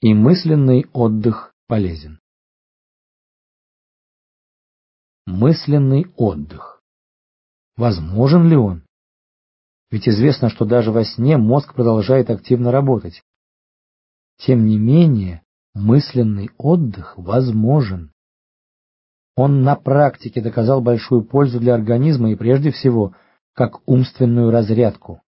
и мысленный отдых полезен. Мысленный отдых. Возможен ли он? Ведь известно, что даже во сне мозг продолжает активно работать. Тем не менее, мысленный отдых возможен. Он на практике доказал большую пользу для организма и прежде всего как умственную разрядку.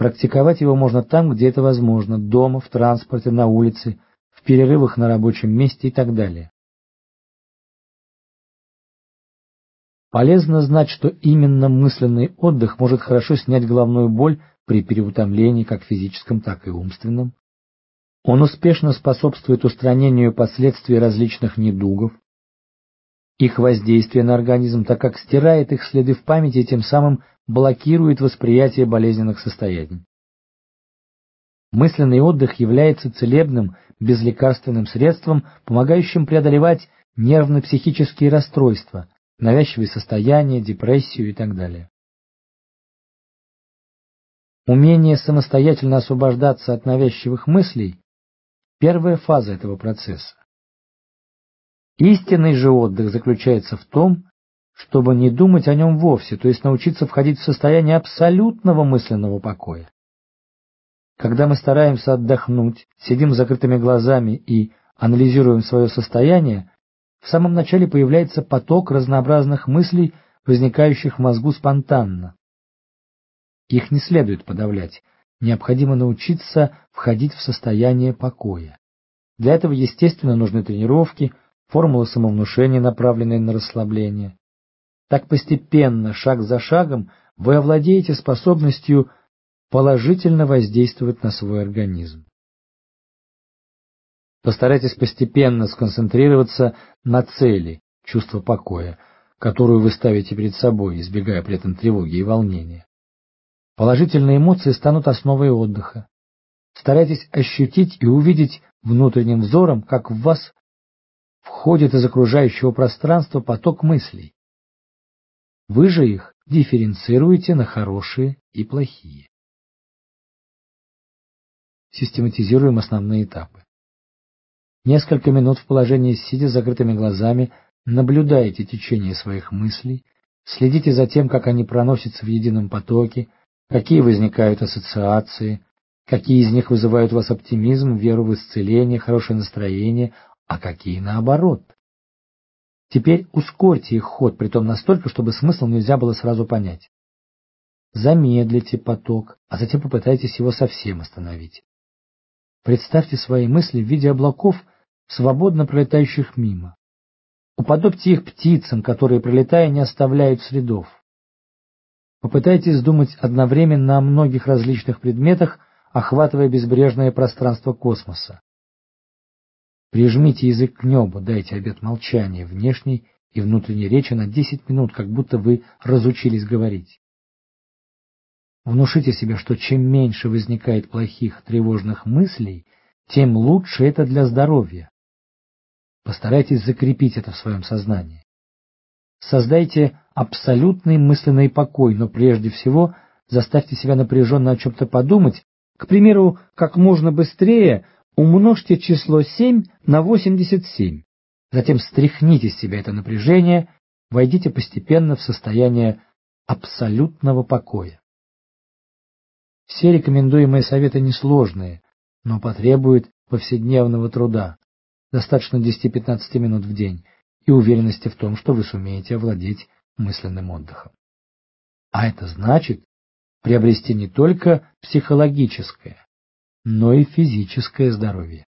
Практиковать его можно там, где это возможно, дома, в транспорте, на улице, в перерывах на рабочем месте и так далее. Полезно знать, что именно мысленный отдых может хорошо снять головную боль при переутомлении как физическом, так и умственном. Он успешно способствует устранению последствий различных недугов, их воздействие на организм, так как стирает их следы в памяти и тем самым блокирует восприятие болезненных состояний. Мысленный отдых является целебным, безлекарственным средством, помогающим преодолевать нервно-психические расстройства, навязчивые состояния, депрессию и так далее. Умение самостоятельно освобождаться от навязчивых мыслей – первая фаза этого процесса. Истинный же отдых заключается в том, чтобы не думать о нем вовсе, то есть научиться входить в состояние абсолютного мысленного покоя. Когда мы стараемся отдохнуть, сидим с закрытыми глазами и анализируем свое состояние, в самом начале появляется поток разнообразных мыслей, возникающих в мозгу спонтанно. Их не следует подавлять, необходимо научиться входить в состояние покоя. Для этого, естественно, нужны тренировки, формулы самовнушения, направленные на расслабление. Так постепенно, шаг за шагом, вы овладеете способностью положительно воздействовать на свой организм. Постарайтесь постепенно сконцентрироваться на цели, чувства покоя, которую вы ставите перед собой, избегая при этом тревоги и волнения. Положительные эмоции станут основой отдыха. Старайтесь ощутить и увидеть внутренним взором, как в вас входит из окружающего пространства поток мыслей. Вы же их дифференцируете на хорошие и плохие. Систематизируем основные этапы. Несколько минут в положении сидя с закрытыми глазами наблюдайте течение своих мыслей, следите за тем, как они проносятся в едином потоке, какие возникают ассоциации, какие из них вызывают у вас оптимизм, веру в исцеление, хорошее настроение, а какие наоборот. Теперь ускорьте их ход, притом настолько, чтобы смысл нельзя было сразу понять. Замедлите поток, а затем попытайтесь его совсем остановить. Представьте свои мысли в виде облаков, свободно пролетающих мимо. Уподобьте их птицам, которые, пролетая, не оставляют следов. Попытайтесь думать одновременно о многих различных предметах, охватывая безбрежное пространство космоса. Прижмите язык к небу, дайте обет молчания, внешней и внутренней речи на 10 минут, как будто вы разучились говорить. Внушите себе, что чем меньше возникает плохих, тревожных мыслей, тем лучше это для здоровья. Постарайтесь закрепить это в своем сознании. Создайте абсолютный мысленный покой, но прежде всего заставьте себя напряженно о чем-то подумать, к примеру, как можно быстрее Умножьте число 7 на 87. Затем стряхните с себя это напряжение, войдите постепенно в состояние абсолютного покоя. Все рекомендуемые советы несложные, но потребуют повседневного труда, достаточно 10-15 минут в день, и уверенности в том, что вы сумеете овладеть мысленным отдыхом. А это значит приобрести не только психологическое, но и физическое здоровье.